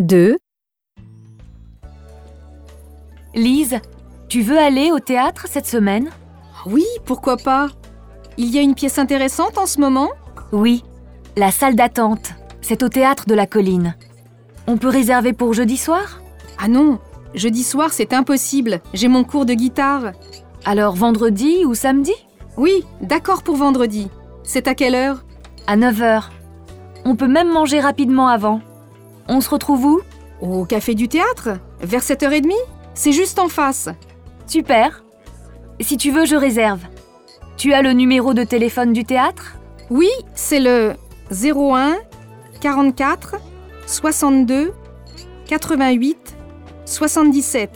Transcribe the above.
2, Lise, tu veux aller au théâtre cette semaine? Oui, pourquoi pas Il y a une pièce intéressante en ce moment? Oui, la salle d'attente. C'est au théâtre de la colline. On peut réserver pour jeudi soir? Ah non, jeudi soir c'est impossible, j'ai mon cours de guitare. Alors vendredi ou samedi? Oui, d'accord pour vendredi. C'est à quelle heure? À 9h. On peut même manger rapidement avant. On se retrouve où? Au café du théâtre? Vers 7h30 C'est juste en face. Super. Si tu veux, je réserve. Tu as le numéro de téléphone du théâtre? Oui, c'est le 01 44 62 88 77.